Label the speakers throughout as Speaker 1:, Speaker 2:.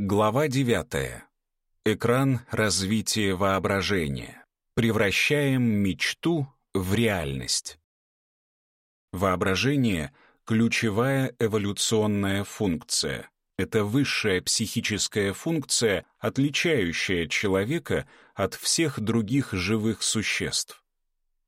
Speaker 1: Глава 9. Экран развития воображения. Превращаем мечту в реальность. Воображение — ключевая эволюционная функция. Это высшая психическая функция, отличающая человека от всех других живых существ.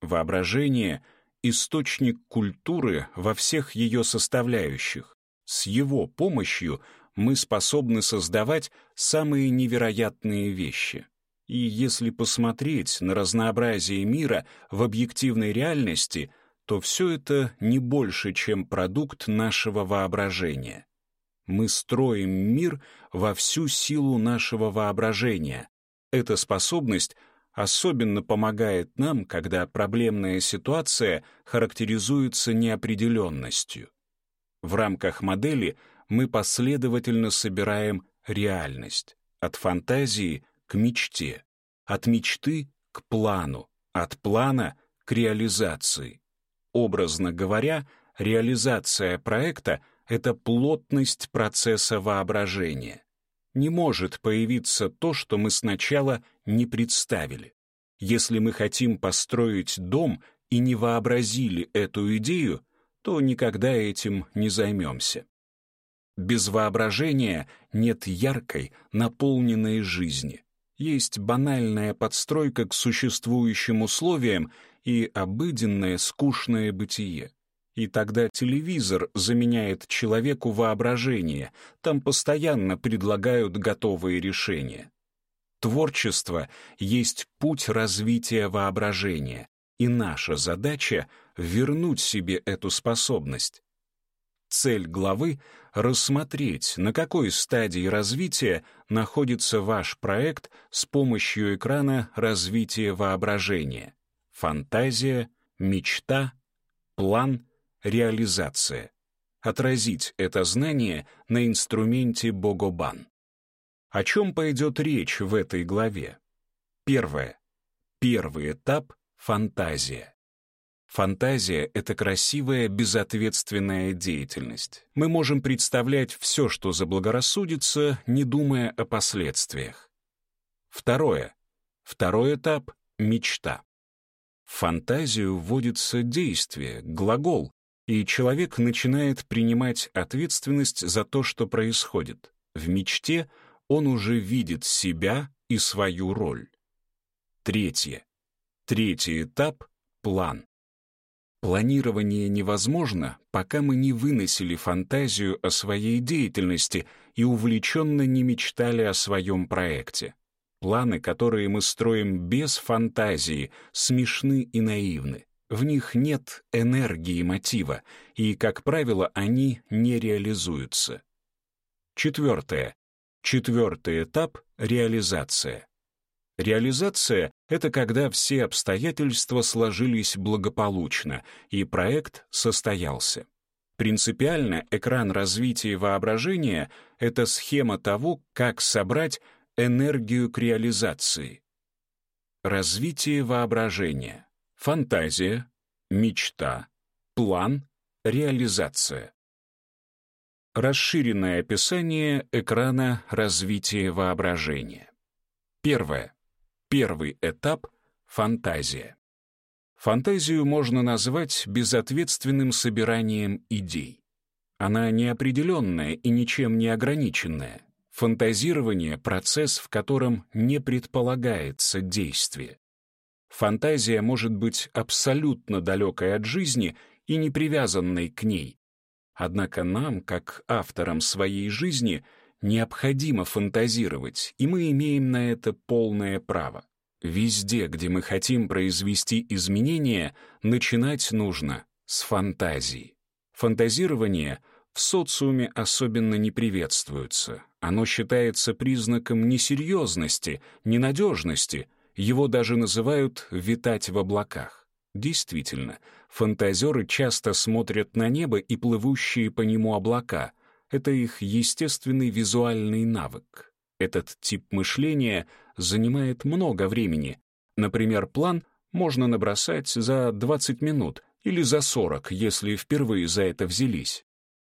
Speaker 1: Воображение — источник культуры во всех ее составляющих. С его помощью мы способны создавать самые невероятные вещи. И если посмотреть на разнообразие мира в объективной реальности, то все это не больше, чем продукт нашего воображения. Мы строим мир во всю силу нашего воображения. Эта способность особенно помогает нам, когда проблемная ситуация характеризуется неопределенностью. В рамках модели мы последовательно собираем реальность. От фантазии к мечте, от мечты к плану, от плана к реализации. Образно говоря, реализация проекта — это плотность процесса воображения. Не может появиться то, что мы сначала не представили. Если мы хотим построить дом и не вообразили эту идею, то никогда этим не займемся. Без воображения нет яркой, наполненной жизни. Есть банальная подстройка к существующим условиям и обыденное скучное бытие. И тогда телевизор заменяет человеку воображение, там постоянно предлагают готовые решения. Творчество есть путь развития воображения, и наша задача — вернуть себе эту способность. Цель главы — рассмотреть, на какой стадии развития находится ваш проект с помощью экрана развития воображения. Фантазия, мечта, план, реализация. Отразить это знание на инструменте Богобан. О чем пойдет речь в этой главе? Первое. Первый этап — фантазия. Фантазия — это красивая, безответственная деятельность. Мы можем представлять все, что заблагорассудится, не думая о последствиях. Второе. Второй этап — мечта. В фантазию вводится действие, глагол, и человек начинает принимать ответственность за то, что происходит. В мечте он уже видит себя и свою роль. Третье. Третий этап — план. Планирование невозможно, пока мы не выносили фантазию о своей деятельности и увлеченно не мечтали о своем проекте. Планы, которые мы строим без фантазии, смешны и наивны. В них нет энергии мотива, и, как правило, они не реализуются. Четвертое. Четвертый этап — реализация. Реализация — это когда все обстоятельства сложились благополучно, и проект состоялся. Принципиально экран развития воображения — это схема того, как собрать энергию к реализации. Развитие воображения, фантазия, мечта, план, реализация. Расширенное описание экрана развития воображения. Первое. Первый этап — фантазия. Фантазию можно назвать безответственным собиранием идей. Она неопределенная и ничем не ограниченная. Фантазирование — процесс, в котором не предполагается действие. Фантазия может быть абсолютно далекой от жизни и не привязанной к ней. Однако нам, как авторам своей жизни — необходимо фантазировать, и мы имеем на это полное право. Везде, где мы хотим произвести изменения, начинать нужно с фантазии. Фантазирование в социуме особенно не приветствуется. Оно считается признаком несерьезности, ненадежности, его даже называют «витать в облаках». Действительно, фантазеры часто смотрят на небо и плывущие по нему облака — это их естественный визуальный навык. Этот тип мышления занимает много времени. Например, план можно набросать за 20 минут или за 40, если впервые за это взялись.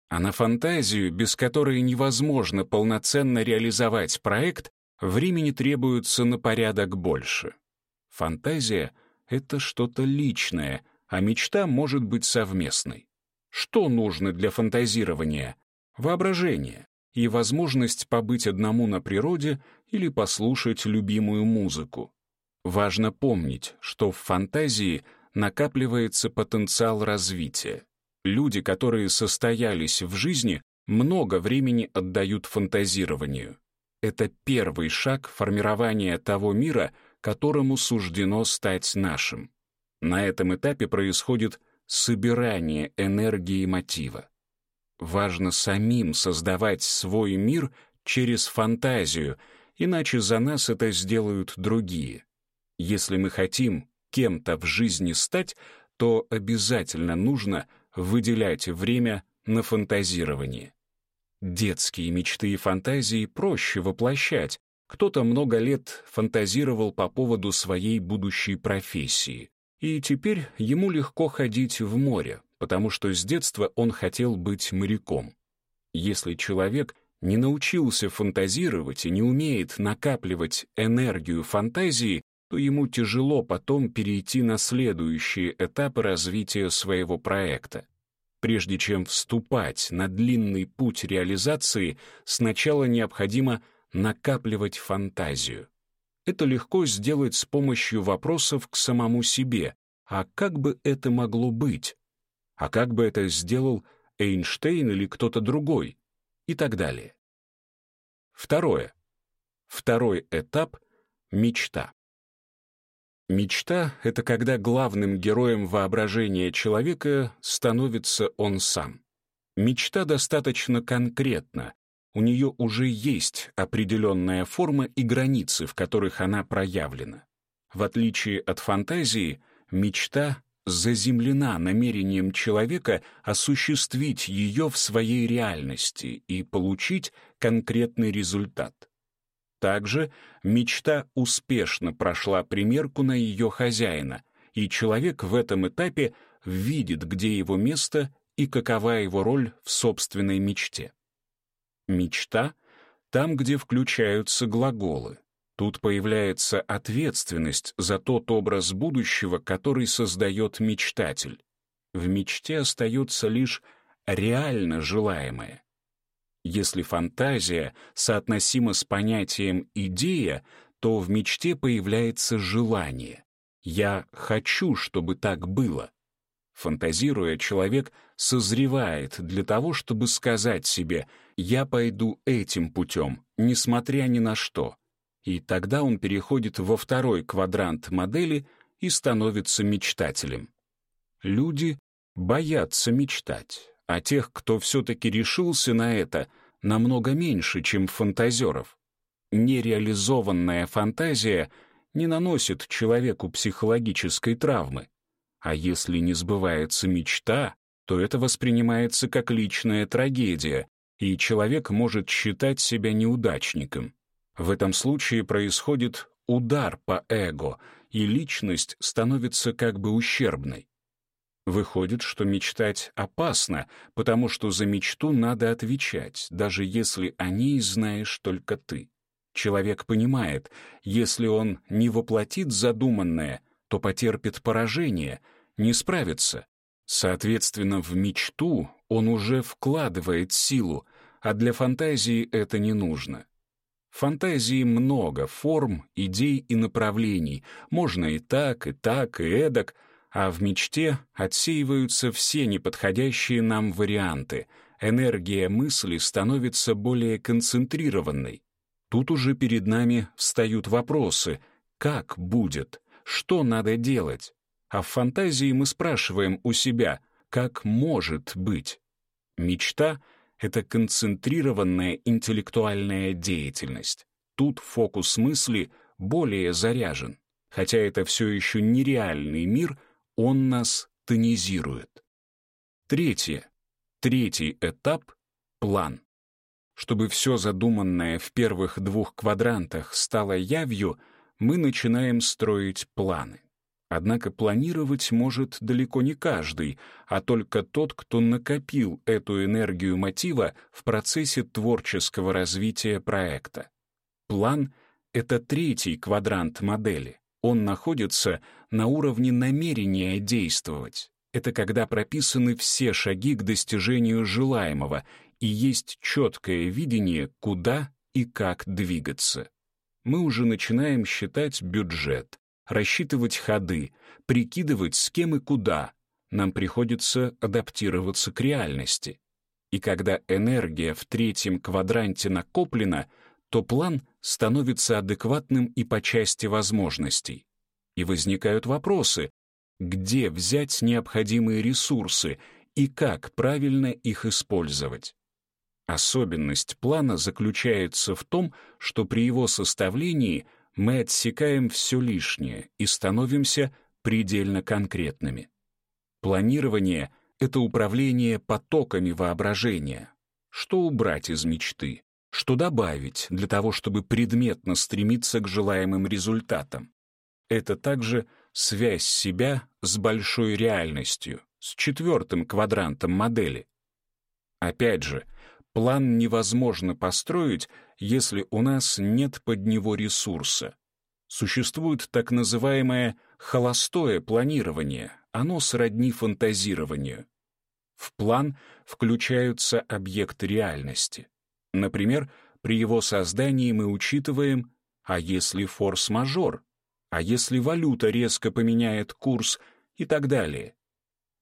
Speaker 1: А на фантазию, без которой невозможно полноценно реализовать проект, времени требуется на порядок больше. Фантазия — это что-то личное, а мечта может быть совместной. Что нужно для фантазирования? Воображение и возможность побыть одному на природе или послушать любимую музыку. Важно помнить, что в фантазии накапливается потенциал развития. Люди, которые состоялись в жизни, много времени отдают фантазированию. Это первый шаг формирования того мира, которому суждено стать нашим. На этом этапе происходит собирание энергии мотива. Важно самим создавать свой мир через фантазию, иначе за нас это сделают другие. Если мы хотим кем-то в жизни стать, то обязательно нужно выделять время на фантазирование. Детские мечты и фантазии проще воплощать. Кто-то много лет фантазировал по поводу своей будущей профессии, и теперь ему легко ходить в море, потому что с детства он хотел быть моряком. Если человек не научился фантазировать и не умеет накапливать энергию фантазии, то ему тяжело потом перейти на следующие этапы развития своего проекта. Прежде чем вступать на длинный путь реализации, сначала необходимо накапливать фантазию. Это легко сделать с помощью вопросов к самому себе. А как бы это могло быть? А как бы это сделал Эйнштейн или кто-то другой? И так далее. Второе. Второй этап — мечта. Мечта — это когда главным героем воображения человека становится он сам. Мечта достаточно конкретна, у нее уже есть определенная форма и границы, в которых она проявлена. В отличие от фантазии, мечта заземлена намерением человека осуществить ее в своей реальности и получить конкретный результат. Также мечта успешно прошла примерку на ее хозяина, и человек в этом этапе видит, где его место и какова его роль в собственной мечте. Мечта — там, где включаются глаголы. Тут появляется ответственность за тот образ будущего, который создает мечтатель. В мечте остается лишь реально желаемое. Если фантазия соотносима с понятием «идея», то в мечте появляется желание. «Я хочу, чтобы так было». Фантазируя, человек созревает для того, чтобы сказать себе «я пойду этим путем, несмотря ни на что». И тогда он переходит во второй квадрант модели и становится мечтателем. Люди боятся мечтать а тех, кто все-таки решился на это, намного меньше, чем фантазеров. Нереализованная фантазия не наносит человеку психологической травмы. А если не сбывается мечта, то это воспринимается как личная трагедия, и человек может считать себя неудачником. В этом случае происходит удар по эго, и личность становится как бы ущербной. Выходит, что мечтать опасно, потому что за мечту надо отвечать, даже если о ней знаешь только ты. Человек понимает, если он не воплотит задуманное, то потерпит поражение, не справится. Соответственно, в мечту он уже вкладывает силу, а для фантазии это не нужно. Фантазии много форм, идей и направлений. Можно и так, и так, и эдак — а в мечте отсеиваются все неподходящие нам варианты, энергия мысли становится более концентрированной. Тут уже перед нами встают вопросы «как будет?», «что надо делать?», а в фантазии мы спрашиваем у себя «как может быть?». Мечта — это концентрированная интеллектуальная деятельность. Тут фокус мысли более заряжен. Хотя это все еще нереальный мир — он нас тонизирует. Третье. Третий этап — план. Чтобы все задуманное в первых двух квадрантах стало явью, мы начинаем строить планы. Однако планировать может далеко не каждый, а только тот, кто накопил эту энергию мотива в процессе творческого развития проекта. План — это третий квадрант модели. Он находится на уровне намерения действовать. Это когда прописаны все шаги к достижению желаемого и есть четкое видение, куда и как двигаться. Мы уже начинаем считать бюджет, рассчитывать ходы, прикидывать, с кем и куда. Нам приходится адаптироваться к реальности. И когда энергия в третьем квадранте накоплена, то план становится адекватным и по части возможностей. И возникают вопросы, где взять необходимые ресурсы и как правильно их использовать. Особенность плана заключается в том, что при его составлении мы отсекаем все лишнее и становимся предельно конкретными. Планирование — это управление потоками воображения. Что убрать из мечты? Что добавить для того, чтобы предметно стремиться к желаемым результатам? Это также связь себя с большой реальностью, с четвертым квадрантом модели. Опять же, план невозможно построить, если у нас нет под него ресурса. Существует так называемое холостое планирование, оно сродни фантазированию. В план включаются объекты реальности. Например, при его создании мы учитываем, а если форс-мажор, а если валюта резко поменяет курс и так далее.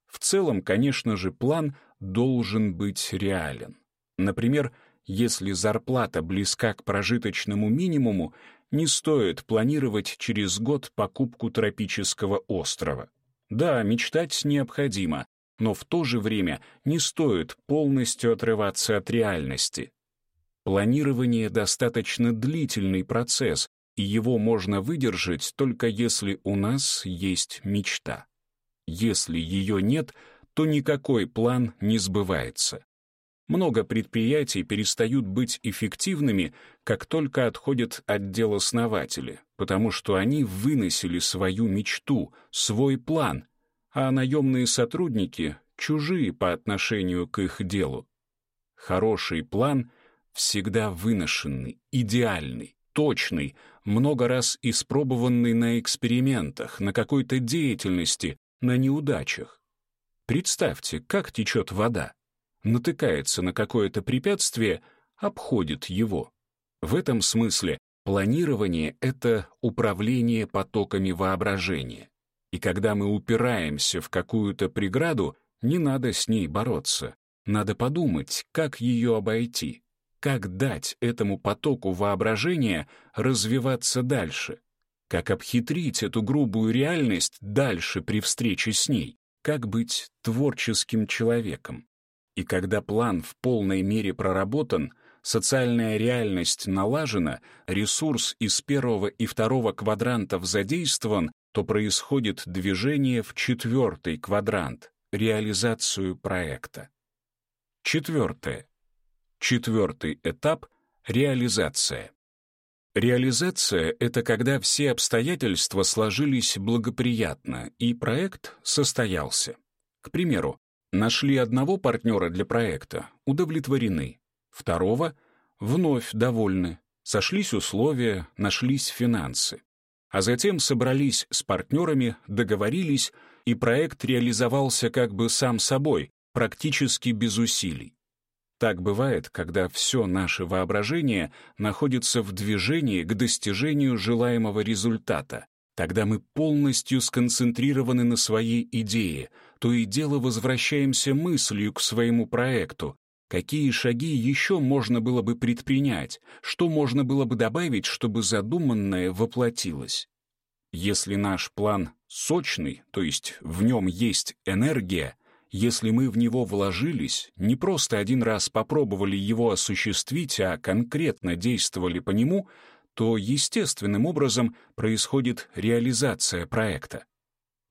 Speaker 1: В целом, конечно же, план должен быть реален. Например, если зарплата близка к прожиточному минимуму, не стоит планировать через год покупку тропического острова. Да, мечтать необходимо, но в то же время не стоит полностью отрываться от реальности. Планирование — достаточно длительный процесс, и его можно выдержать только если у нас есть мечта. Если ее нет, то никакой план не сбывается. Много предприятий перестают быть эффективными, как только отходят от дел основатели, потому что они выносили свою мечту, свой план, а наемные сотрудники чужие по отношению к их делу. Хороший план всегда выношенный, идеальный, точный, много раз испробованный на экспериментах, на какой-то деятельности, на неудачах. Представьте, как течет вода натыкается на какое-то препятствие, обходит его. В этом смысле планирование — это управление потоками воображения. И когда мы упираемся в какую-то преграду, не надо с ней бороться. Надо подумать, как ее обойти, как дать этому потоку воображения развиваться дальше, как обхитрить эту грубую реальность дальше при встрече с ней, как быть творческим человеком. И когда план в полной мере проработан, социальная реальность налажена, ресурс из первого и второго квадрантов задействован, то происходит движение в четвертый квадрант — реализацию проекта. Четвертое. Четвертый этап — реализация. Реализация — это когда все обстоятельства сложились благоприятно, и проект состоялся. К примеру, Нашли одного партнера для проекта, удовлетворены. Второго — вновь довольны. Сошлись условия, нашлись финансы. А затем собрались с партнерами, договорились, и проект реализовался как бы сам собой, практически без усилий. Так бывает, когда все наше воображение находится в движении к достижению желаемого результата. Тогда мы полностью сконцентрированы на своей идее — то и дело возвращаемся мыслью к своему проекту. Какие шаги еще можно было бы предпринять, что можно было бы добавить, чтобы задуманное воплотилось? Если наш план сочный, то есть в нем есть энергия, если мы в него вложились, не просто один раз попробовали его осуществить, а конкретно действовали по нему, то естественным образом происходит реализация проекта.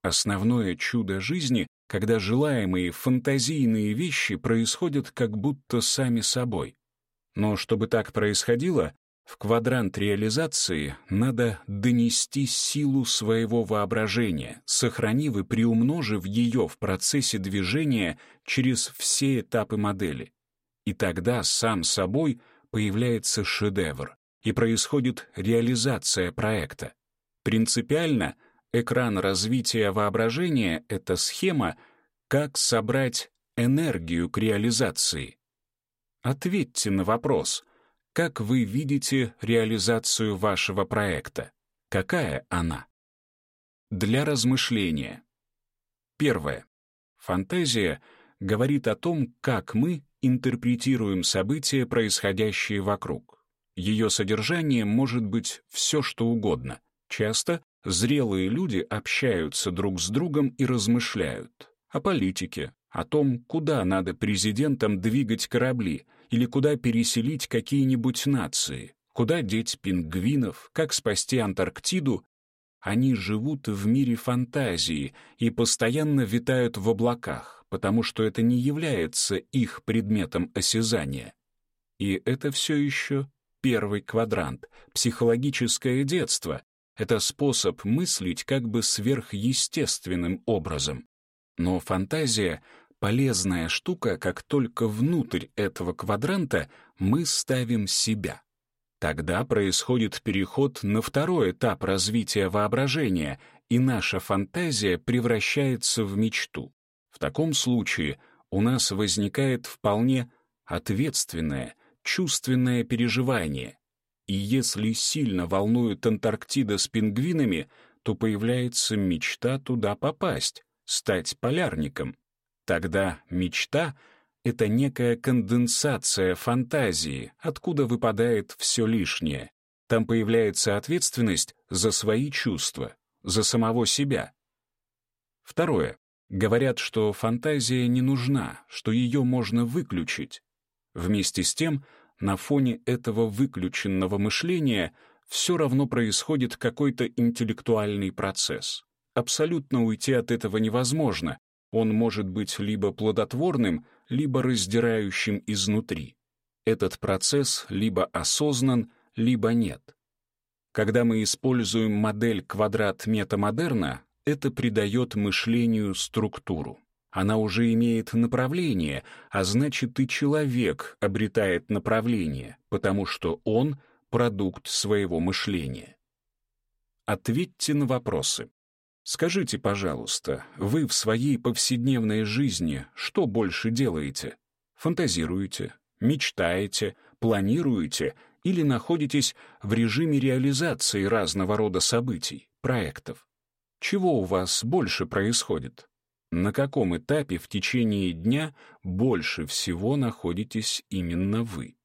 Speaker 1: Основное чудо жизни когда желаемые фантазийные вещи происходят как будто сами собой. Но чтобы так происходило, В квадрант реализации надо донести силу своего воображения, сохранив и приумножив ее в процессе движения через все этапы модели. И тогда сам собой появляется шедевр, и происходит реализация проекта. Принципиально экран развития воображения — это схема, как собрать энергию к реализации. Ответьте на вопрос, как вы видите реализацию вашего проекта? Какая она? Для размышления. Первое. Фантазия говорит о том, как мы интерпретируем события, происходящие вокруг. Ее содержание может быть все, что угодно. Часто зрелые люди общаются друг с другом и размышляют о политике, о том, куда надо президентам двигать корабли или куда переселить какие-нибудь нации, куда деть пингвинов, как спасти Антарктиду. Они живут в мире фантазии и постоянно витают в облаках, потому что это не является их предметом осязания. И это все еще первый квадрант, психологическое детство. Это способ мыслить как бы сверхъестественным образом. Но фантазия — полезная штука, как только внутрь этого квадранта мы ставим себя. Тогда происходит переход на второй этап развития воображения, и наша фантазия превращается в мечту. В таком случае у нас возникает вполне ответственное — чувственное переживание. И если сильно волнует Антарктида с пингвинами, то появляется мечта туда попасть, стать полярником. Тогда мечта — это некая конденсация фантазии, откуда выпадает все лишнее. Там появляется ответственность за свои чувства, за самого себя. Второе. Говорят, что фантазия не нужна, что ее можно выключить. Вместе с тем, на фоне этого выключенного мышления все равно происходит какой-то интеллектуальный процесс. Абсолютно уйти от этого невозможно. Он может быть либо плодотворным, либо раздирающим изнутри. Этот процесс либо осознан, либо нет. Когда мы используем модель квадрат метамодерна, это придает мышлению структуру. Она уже имеет направление, а значит и человек обретает направление, потому что он — продукт своего мышления. Ответьте на вопросы. Скажите, пожалуйста, вы в своей повседневной жизни что больше делаете? Фантазируете, мечтаете, планируете или находитесь в режиме реализации разного рода событий, проектов? Чего у вас больше происходит? На каком этапе в течение дня больше всего находитесь именно вы.